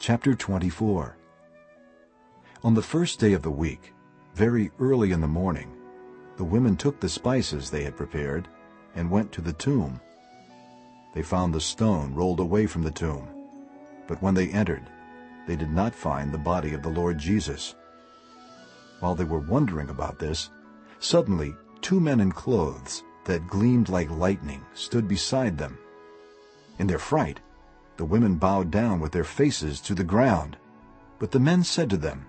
Chapter 24 On the first day of the week, very early in the morning, the women took the spices they had prepared and went to the tomb. They found the stone rolled away from the tomb, but when they entered, they did not find the body of the Lord Jesus. While they were wondering about this, suddenly two men in clothes that gleamed like lightning stood beside them. In their fright, the women bowed down with their faces to the ground. But the men said to them,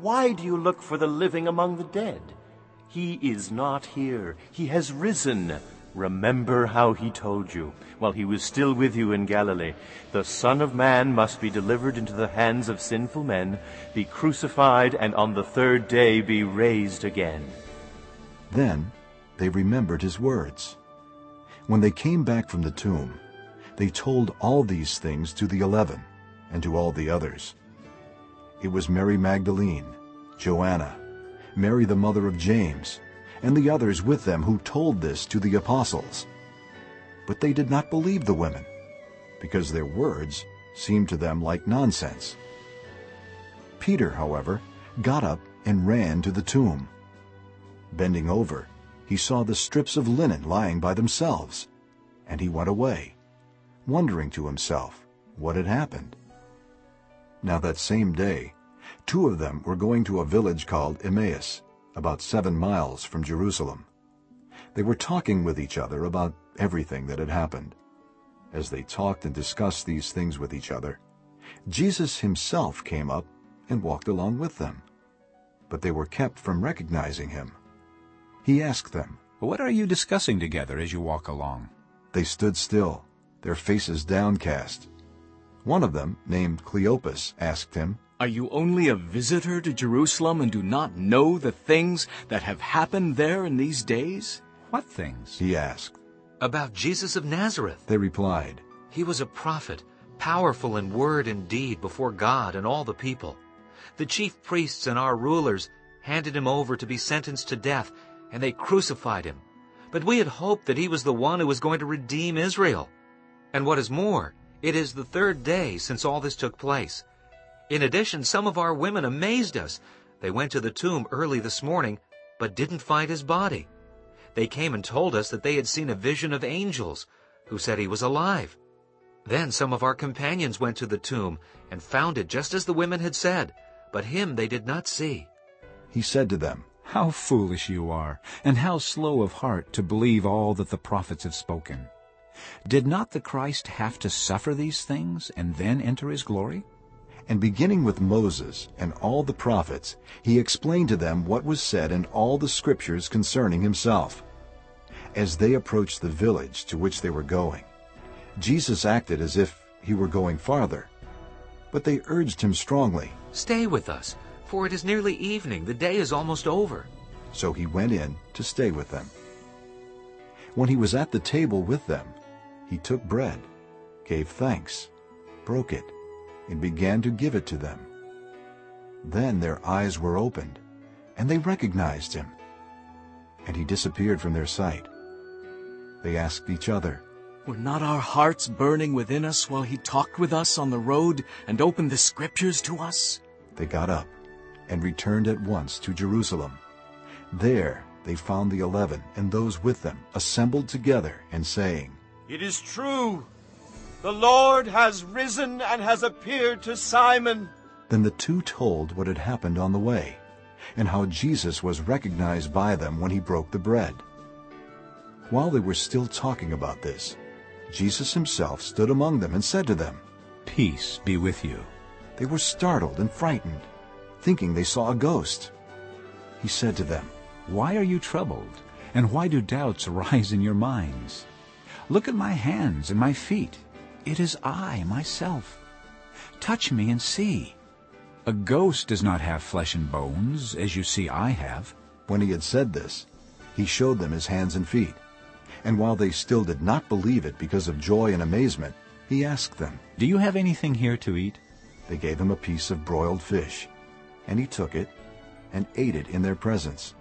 Why do you look for the living among the dead? He is not here. He has risen. Remember how he told you, while he was still with you in Galilee, the Son of Man must be delivered into the hands of sinful men, be crucified, and on the third day be raised again. Then they remembered his words. When they came back from the tomb, they told all these things to the eleven and to all the others. It was Mary Magdalene, Joanna, Mary the mother of James, and the others with them who told this to the apostles. But they did not believe the women, because their words seemed to them like nonsense. Peter, however, got up and ran to the tomb. Bending over, he saw the strips of linen lying by themselves, and he went away wondering to himself what had happened. Now that same day, two of them were going to a village called Emmaus, about seven miles from Jerusalem. They were talking with each other about everything that had happened. As they talked and discussed these things with each other, Jesus himself came up and walked along with them. But they were kept from recognizing him. He asked them, What are you discussing together as you walk along? They stood still their faces downcast. One of them, named Cleopas, asked him, Are you only a visitor to Jerusalem and do not know the things that have happened there in these days? What things? He asked. About Jesus of Nazareth. They replied, He was a prophet, powerful in word and deed before God and all the people. The chief priests and our rulers handed him over to be sentenced to death, and they crucified him. But we had hoped that he was the one who was going to redeem Israel. And what is more, it is the third day since all this took place. In addition, some of our women amazed us. They went to the tomb early this morning, but didn't find his body. They came and told us that they had seen a vision of angels, who said he was alive. Then some of our companions went to the tomb and found it just as the women had said, but him they did not see. He said to them, How foolish you are, and how slow of heart to believe all that the prophets have spoken. Did not the Christ have to suffer these things and then enter his glory? And beginning with Moses and all the prophets, he explained to them what was said in all the scriptures concerning himself. As they approached the village to which they were going, Jesus acted as if he were going farther. But they urged him strongly, Stay with us, for it is nearly evening. The day is almost over. So he went in to stay with them. When he was at the table with them, he took bread, gave thanks, broke it, and began to give it to them. Then their eyes were opened, and they recognized him. And he disappeared from their sight. They asked each other, Were not our hearts burning within us while he talked with us on the road and opened the scriptures to us? They got up and returned at once to Jerusalem. There they found the eleven and those with them assembled together and saying, it is true. The Lord has risen and has appeared to Simon. Then the two told what had happened on the way, and how Jesus was recognized by them when he broke the bread. While they were still talking about this, Jesus himself stood among them and said to them, Peace be with you. They were startled and frightened, thinking they saw a ghost. He said to them, Why are you troubled, and why do doubts arise in your minds? Look at my hands and my feet. It is I, myself. Touch me and see. A ghost does not have flesh and bones, as you see I have. When he had said this, he showed them his hands and feet. And while they still did not believe it because of joy and amazement, he asked them, Do you have anything here to eat? They gave him a piece of broiled fish, and he took it and ate it in their presence.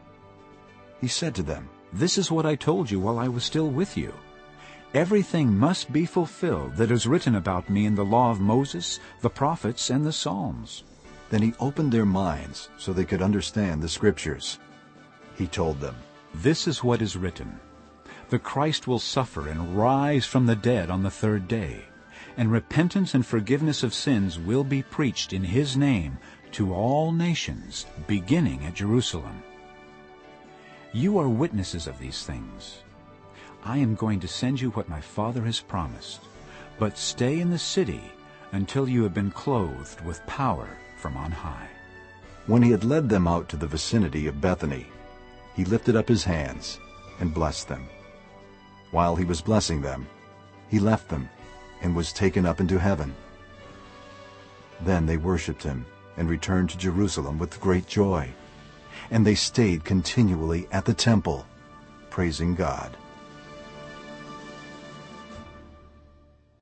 He said to them, This is what I told you while I was still with you. Everything must be fulfilled that is written about me in the law of Moses, the prophets, and the Psalms. Then he opened their minds so they could understand the Scriptures. He told them, This is what is written. The Christ will suffer and rise from the dead on the third day, and repentance and forgiveness of sins will be preached in his name to all nations, beginning at Jerusalem. You are witnesses of these things. I am going to send you what my Father has promised, but stay in the city until you have been clothed with power from on high. When he had led them out to the vicinity of Bethany, he lifted up his hands and blessed them. While he was blessing them, he left them and was taken up into heaven. Then they worshipped him and returned to Jerusalem with great joy. And they stayed continually at the temple, praising God.